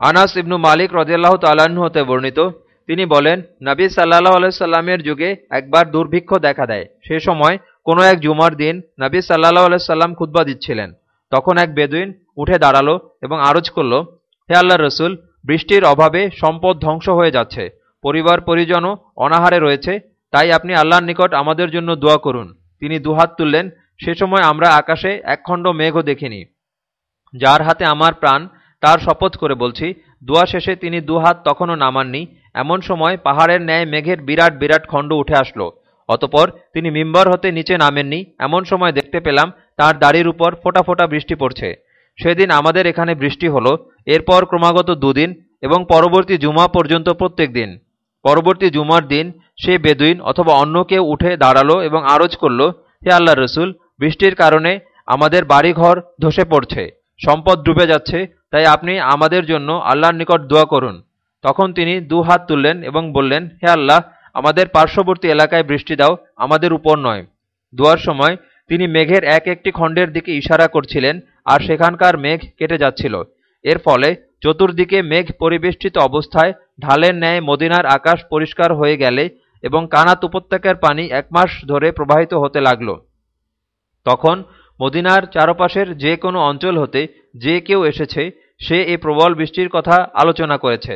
আনাস ইবনু মালিক রদিয়াল্লাহ তাল্লাহ্ন হতে বর্ণিত। তিনি বলেন, নবী সাল্লাহ আলাইসাল্লামের যুগে একবার দুর্ভিক্ষ দেখা দেয়। সে সময় কোনো এক জুমার দিন নবী সাল্লাহ আলাইসাল্লাম খুদ্া দিচ্ছিলেন। তখন এক বেদুইন উঠে দাঁড়াল এবং আরজ করল, হে আল্লাহ রসুল, বৃষ্টির অভাবে সম্পদ ধ্বংস হয়ে যাচ্ছে। পরিবার পরিজনও অনাহারে রয়েছে, তাই আপনি আল্লাহর নিকট আমাদের জন্য দোয়া করুন। তিনি দুহাত তুললেন। সে সময় আমরা আকাশে একখণ্ড মেঘও দেখিনি। যার হাতে আমার প্রাণ তার শপথ করে বলছি, দোয়া শেষে তিনি দুহাত তখনও নামাননি, এমন সময় পাহাড়ের ন্যায় মেঘের বিরাট বিরাট খণ্ড উঠে আসলো। অতপর তিনি মিম্বর হতে নিচে নামেননি, এমন সময় দেখতে পেলাম তার দাড়ির উপর ফোটা ফোটা বৃষ্টি পড়ছে। সেদিন আমাদের এখানে বৃষ্টি হলো, এরপর ক্রমাগত দুদিন এবং পরবর্তী জুমা পর্যন্ত প্রত্যেক দিন। পরবর্তী জুমার দিন সে বেদুইন অথবা অন্য কেউ উঠে দাঁড়াল এবং আরজ করল, হে আল্লাহ রসুল, বৃষ্টির কারণে আমাদের বাড়িঘর ধসে পড়ছে। সম্পদ ডুবে যাচ্ছে, তাই আপনি আমাদের জন্য আল্লাহর নিকট দোয়া করুন। তখন তিনি দু হাত তুললেন এবং বললেন, হে আল্লাহ, আমাদের পার্শ্ববর্তী এলাকায় বৃষ্টি দাও, আমাদের উপর নয়। দোয়ার সময় তিনি মেঘের এক একটি খণ্ডের দিকে ইশারা করছিলেন আর সেখানকার মেঘ কেটে যাচ্ছিল। এর ফলে চতুর্দিকে মেঘ পরিবেষ্টিত অবস্থায় ঢালের ন্যায় মদিনার আকাশ পরিষ্কার হয়ে গেলে এবং কানাত উপত্যকার পানি এক মাস ধরে প্রবাহিত হতে লাগল। তখন মদিনার চারপাশের যে কোনো অঞ্চল হতে যে কেউ এসেছে, সে এ প্রবল বৃষ্টির কথা আলোচনা করেছে।